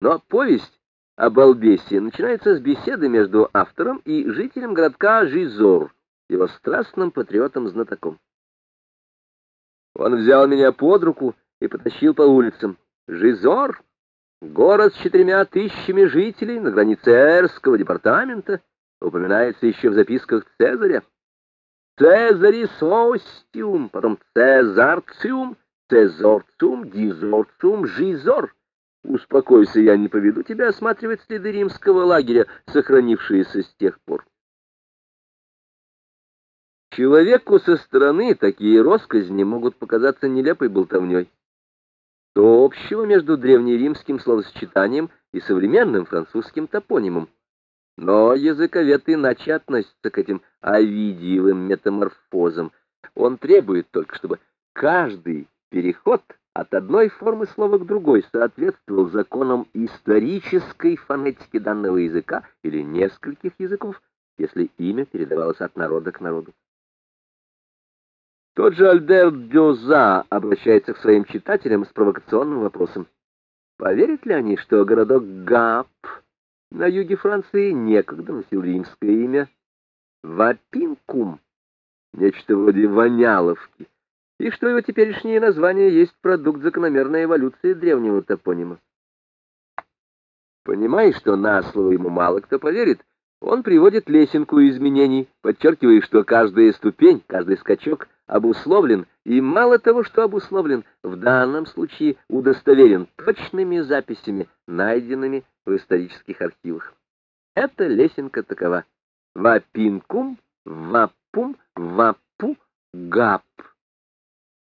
Но повесть о балбесе начинается с беседы между автором и жителем городка Жизор, его страстным патриотом-знатоком. Он взял меня под руку и потащил по улицам. Жизор — город с четырьмя тысячами жителей на границе Эрского департамента, упоминается еще в записках Цезаря. Цезарис остиум, потом Цезарциум, Цезорциум, Дизорциум, Жизор. Успокойся, я не поведу тебя осматривать следы римского лагеря, сохранившиеся с тех пор. Человеку со стороны такие росказни могут показаться нелепой болтовней. Что общего между древнеримским словосочетанием и современным французским топонимом? Но языковед иначе относится к этим овидиевым метаморфозам. Он требует только, чтобы каждый переход от одной формы слова к другой соответствовал законам исторической фонетики данного языка или нескольких языков, если имя передавалось от народа к народу. Тот же Альберт Дюза обращается к своим читателям с провокационным вопросом. Поверят ли они, что городок Гап на юге Франции некогда носил римское имя Вапинкум, нечто вроде Воняловки, и что его теперешнее название есть продукт закономерной эволюции древнего топонима? Понимая, что на слово ему мало кто поверит, он приводит лесенку изменений, подчеркивая, что каждая ступень, каждый скачок обусловлен, и мало того, что обусловлен, в данном случае удостоверен точными записями, найденными в исторических архивах. Эта лесенка такова. Вапинкум, вапум, вапу, гап.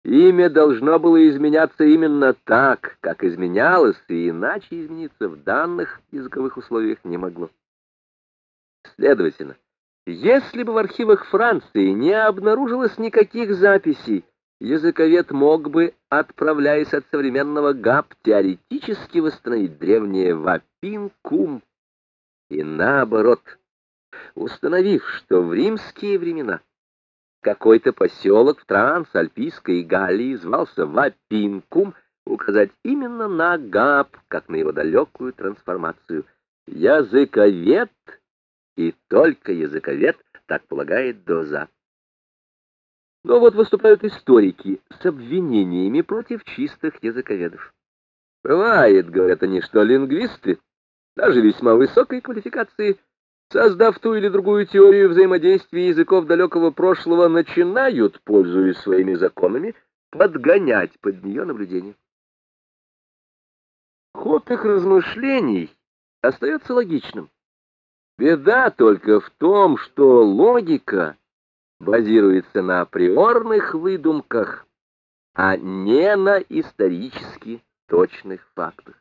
Имя должно было изменяться именно так, как изменялось, и иначе измениться в данных языковых условиях не могло. Следовательно, если бы в архивах Франции не обнаружилось никаких записей, языковед мог бы, отправляясь от современного ГАП, теоретически восстановить древнее Вапинкум. И наоборот, установив, что в римские времена какой-то поселок в Трансальпийской Галлии звался Вапинкум, указать именно на ГАП, как на его далекую трансформацию. Языковед и только языковед так полагает Доза. Но вот выступают историки с обвинениями против чистых языковедов. Бывает, говорят они, что лингвисты, даже весьма высокой квалификации, создав ту или другую теорию взаимодействия языков далекого прошлого, начинают, пользуясь своими законами, подгонять под нее наблюдение. Ход их размышлений остается логичным. Беда только в том, что логика базируется на априорных выдумках, а не на исторически точных фактах.